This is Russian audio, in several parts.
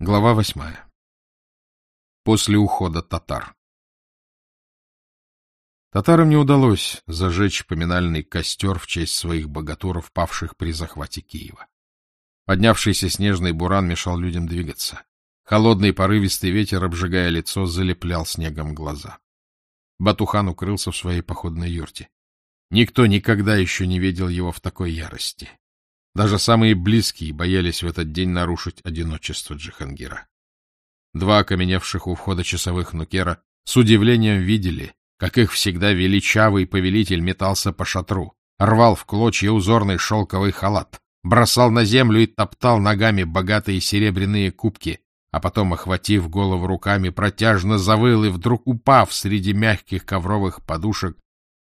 Глава восьмая. После ухода татар. Татарам не удалось зажечь поминальный костер в честь своих богатуров, павших при захвате Киева. Поднявшийся снежный буран мешал людям двигаться. Холодный порывистый ветер, обжигая лицо, залеплял снегом глаза. Батухан укрылся в своей походной юрте. Никто никогда еще не видел его в такой ярости. Даже самые близкие боялись в этот день нарушить одиночество Джихангира. Два окаменевших у входа часовых Нукера с удивлением видели, как их всегда величавый повелитель метался по шатру, рвал в клочья узорный шелковый халат, бросал на землю и топтал ногами богатые серебряные кубки, а потом, охватив голову руками, протяжно завыл и, вдруг упав среди мягких ковровых подушек,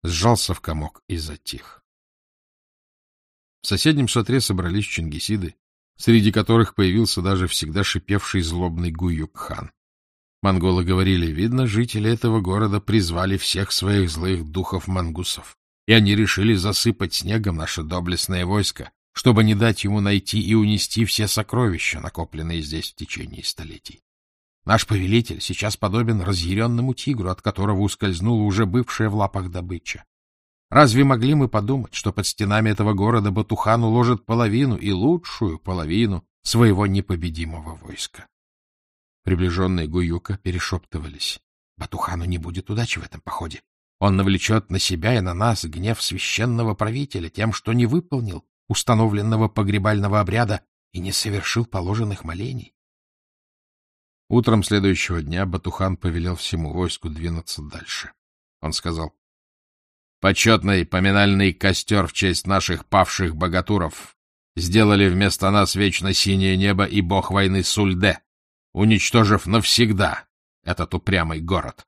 сжался в комок и затих. В соседнем шатре собрались чингисиды, среди которых появился даже всегда шипевший злобный Гуюк-хан. Монголы говорили, видно, жители этого города призвали всех своих злых духов-мангусов, и они решили засыпать снегом наше доблестное войско, чтобы не дать ему найти и унести все сокровища, накопленные здесь в течение столетий. Наш повелитель сейчас подобен разъяренному тигру, от которого ускользнула уже бывшая в лапах добыча. Разве могли мы подумать, что под стенами этого города Батухан уложит половину и лучшую половину своего непобедимого войска? Приближенные Гуюка перешептывались. Батухану не будет удачи в этом походе. Он навлечет на себя и на нас гнев священного правителя тем, что не выполнил установленного погребального обряда и не совершил положенных молений. Утром следующего дня Батухан повелел всему войску двинуться дальше. Он сказал, Почетный поминальный костер в честь наших павших богатуров. Сделали вместо нас вечно синее небо и бог войны Сульде, уничтожив навсегда этот упрямый город.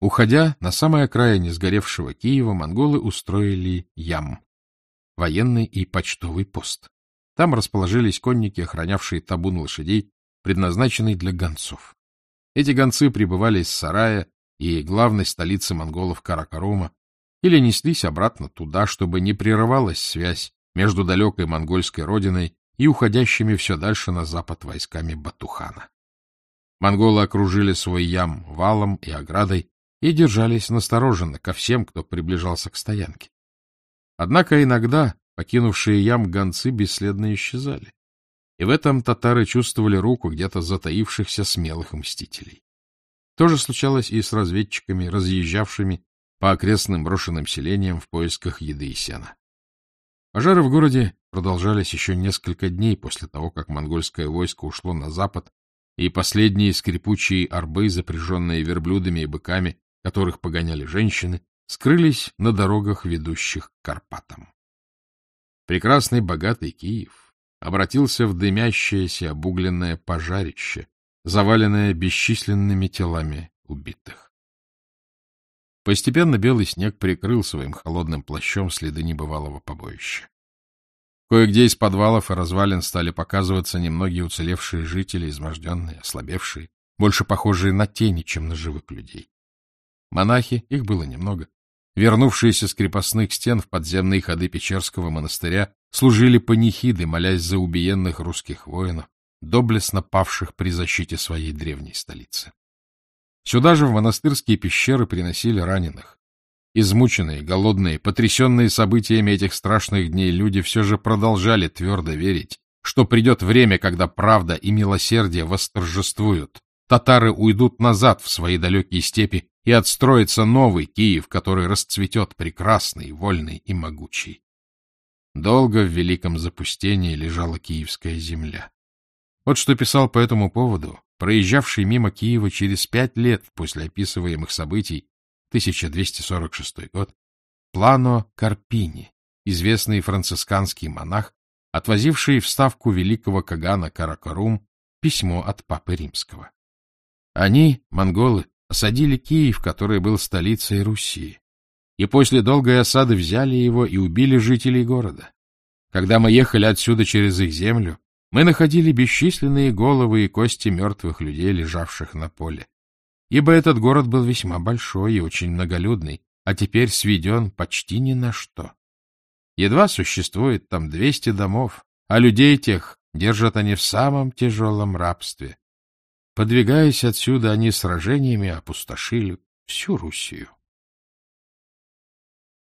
Уходя на самой окраине сгоревшего Киева, монголы устроили ям — военный и почтовый пост. Там расположились конники, охранявшие табун лошадей, предназначенный для гонцов. Эти гонцы прибывали из сарая и главной столицы монголов Каракарума, или неслись обратно туда, чтобы не прерывалась связь между далекой монгольской родиной и уходящими все дальше на запад войсками Батухана. Монголы окружили свой ям валом и оградой и держались настороженно ко всем, кто приближался к стоянке. Однако иногда покинувшие ям гонцы бесследно исчезали, и в этом татары чувствовали руку где-то затаившихся смелых мстителей. То же случалось и с разведчиками, разъезжавшими по окрестным брошенным селениям в поисках еды и сена. Пожары в городе продолжались еще несколько дней после того, как монгольское войско ушло на запад, и последние скрипучие арбы, запряженные верблюдами и быками, которых погоняли женщины, скрылись на дорогах, ведущих к Карпатам. Прекрасный богатый Киев обратился в дымящееся обугленное пожарище, заваленная бесчисленными телами убитых. Постепенно белый снег прикрыл своим холодным плащом следы небывалого побоища. Кое-где из подвалов и развалин стали показываться немногие уцелевшие жители, изможденные, ослабевшие, больше похожие на тени, чем на живых людей. Монахи, их было немного, вернувшиеся с крепостных стен в подземные ходы Печерского монастыря, служили панихиды, молясь за убиенных русских воинов, доблестно павших при защите своей древней столицы. Сюда же в монастырские пещеры приносили раненых. Измученные, голодные, потрясенные событиями этих страшных дней люди все же продолжали твердо верить, что придет время, когда правда и милосердие восторжествуют, татары уйдут назад в свои далекие степи и отстроится новый Киев, который расцветет прекрасный, вольный и могучий. Долго в великом запустении лежала киевская земля. Вот что писал по этому поводу проезжавший мимо Киева через пять лет после описываемых событий, 1246 год, Плано Карпини, известный францисканский монах, отвозивший в ставку великого Кагана Каракарум письмо от Папы Римского. Они, монголы, осадили Киев, который был столицей Руси, и после долгой осады взяли его и убили жителей города. Когда мы ехали отсюда через их землю, мы находили бесчисленные головы и кости мертвых людей, лежавших на поле. Ибо этот город был весьма большой и очень многолюдный, а теперь сведен почти ни на что. Едва существует там двести домов, а людей тех держат они в самом тяжелом рабстве. Подвигаясь отсюда, они сражениями опустошили всю Руссию.